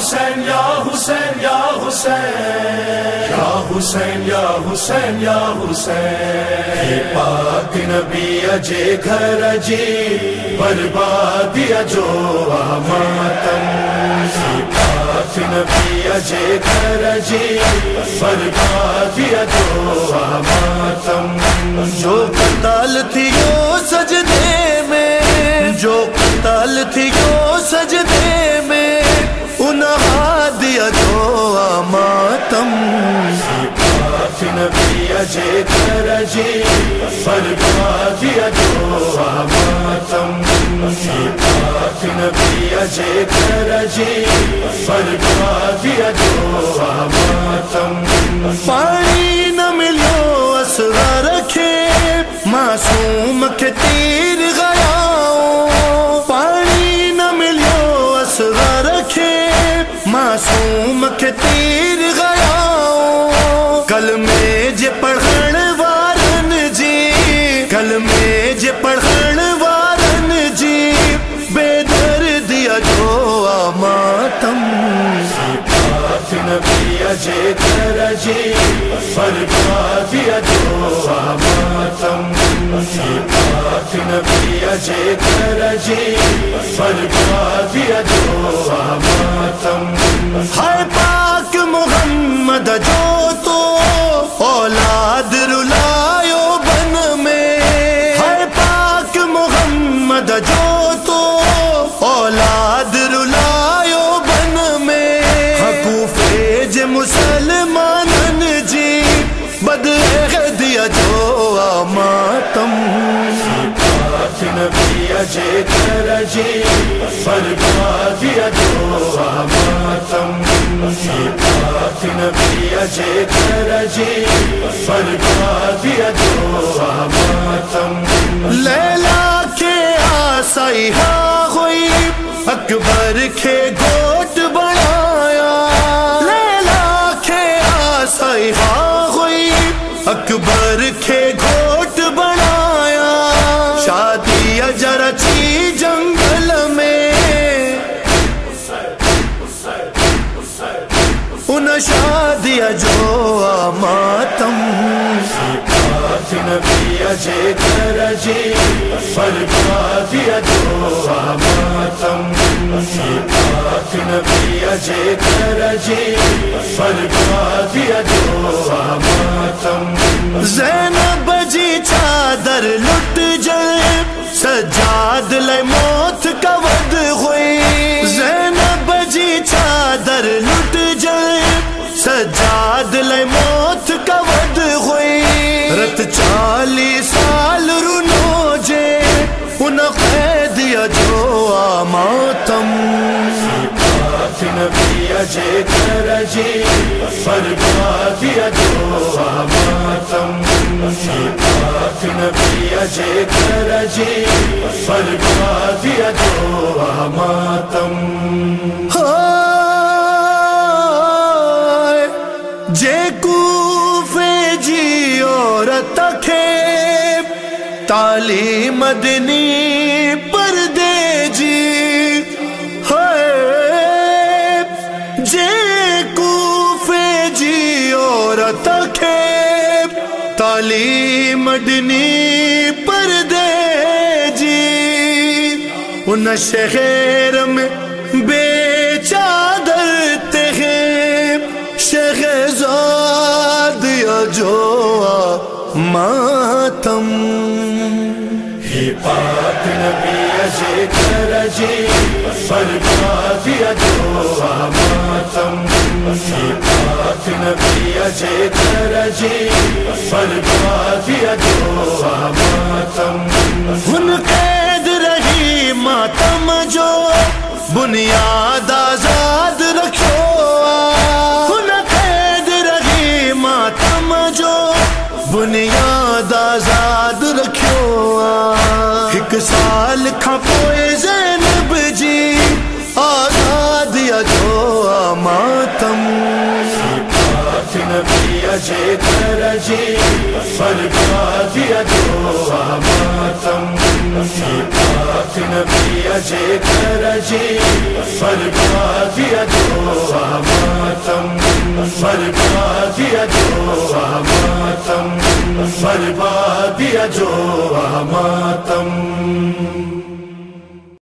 حسین، یا حسین یا حسین. یا حسین یا حسین یا حسین. پاک نبی اجے گھر جی بربادی جو ماتم پاک نبی اجے گھر جی بربادی جو ماتم جو قتال تھی ماتم نبی اجے جی بربادی جو ماتم پاک نبی اجے جی بربادی ماتم پانی نہ ملو اسرا رکھے معصوم کے تیر کلمے پڑھن وارن جی کلمے ج پڑھن وارن جی بے در دیا جو ماتم نبی اجے در جی فرما دیا جو ماتم نبی اجے در جی فرما دیا جو ماتم ہر پاک محمد جو مسلمان جی بدل دیا جو ماتم نبی اجے گھر جی بربادی جو ماتم نبی اجے گھر جی بربادی جو ماتم لیلا کے آسائی ہاں ہوئی اکبر کے گوٹ اکبر کے گوٹ بنایا۔ شادی اجر چی جنگل میں۔ ان شادی جو ماتم پاک نبی اجے جی جو ماتم نبی اجے گھر جی جو ماتم زینب جی چادر لٹ جائے، سجاد لے موت کا ود ہوئی زینب جی چادر لٹ جائے، سجاد لے موت کا ود ہوئی رت چالیس سال رنو جے ان قیدیا جو۔ رجے رجے فرما دیا ماتم پاک نبی اجے رجے فرما دیا ماتم جے کوفے جی اور تکھے، تعلیم مدنی پردے جی۔ رکھے تعلیم مدنی پر دے جی۔ ان شہر میں بے چادر تہے۔ شہزاد یا جو ماتم ہی پاک نبی اجے گھر جی بربادی جو ماتم ہی پاک نبی اجے گھر جی بربادی جو ماتم ان قید رہی ماتم جو، بنیاد آزاد رکھو ایک سال کھپوئے زینب جی آزاد یا جو ماتم. پاک نبی اجے کر جی برباد جو ماتم. پاک نبی اجے کر جی برباد جو ماتم. برباد جو ماتم برباد جو ماتم